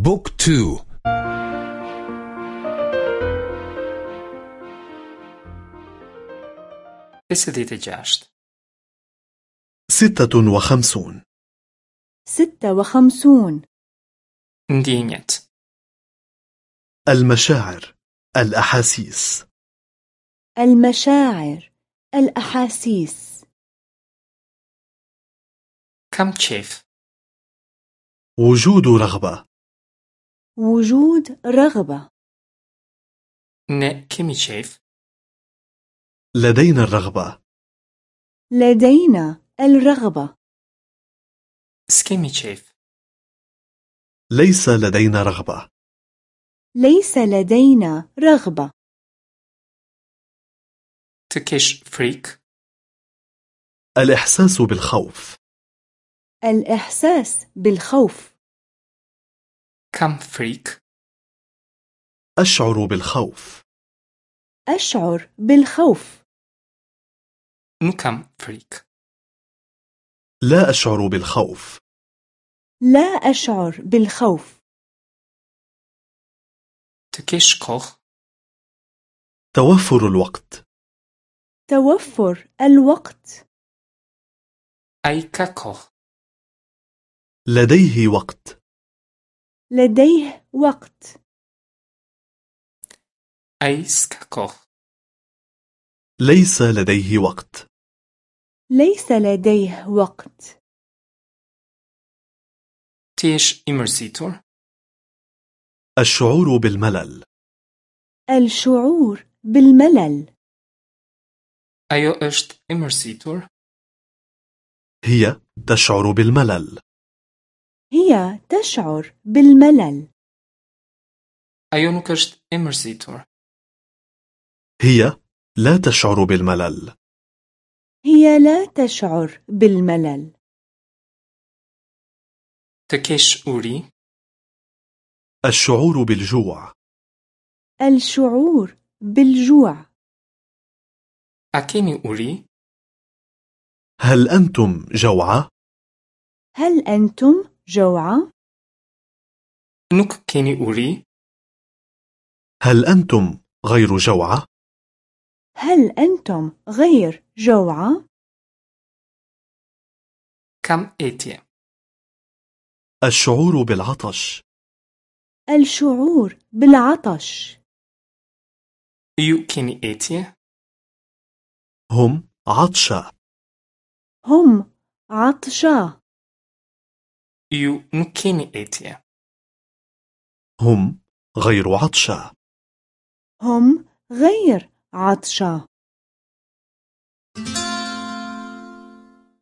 book two. pesëdhjetë gjashtë ستة وخمسون. ستة وخمسون. Ndjenjat المشاعر الأحاسيس. المشاعر الأحاسيس. كم تشيف وجود رغبة. وجود رغبة. ن كيمي تشيف لدينا الرغبة. لدينا الرغبة. سكيمي تشيف ليس لدينا رغبة. ليس لدينا رغبة. Të kesh frikë الإحساس بالخوف. الإحساس بالخوف. Kam frikë أشعر بالخوف. أشعر بالخوف. Nuk kam frikë لا أشعر بالخوف. لا أشعر بالخوف. تكش كوخ توفر الوقت. توفر الوقت. أي كوخ لديه وقت. لديه وقت. أي سكاكوخ ليس لديه وقت. ليس لديه وقت. Të jesh i mërzitur. الشعور بالملل. الشعور بالملل. Ajo është e mërzitur؟ هي تشعر بالملل. هي تشعر بالملل. Ajo nuk është e mërzitur؟ هي لا تشعر بالملل. هي لا تشعر بالملل. تكش أوري؟ الشعور بالجوع. الشعور بالجوع. أكيني أوري؟ هل أنتم جوعى؟ هل أنتم جوعى؟ نوك كيني أوري. هل أنتم غير جوعى؟ هل أنتم غير جوعى؟ كم إيتي؟ الشعور بالعطش. الشعور بالعطش. يو كيني إيتي؟ هم عطشى هم عطشا كيني إيتي هم غير عطشى هم غير عطشا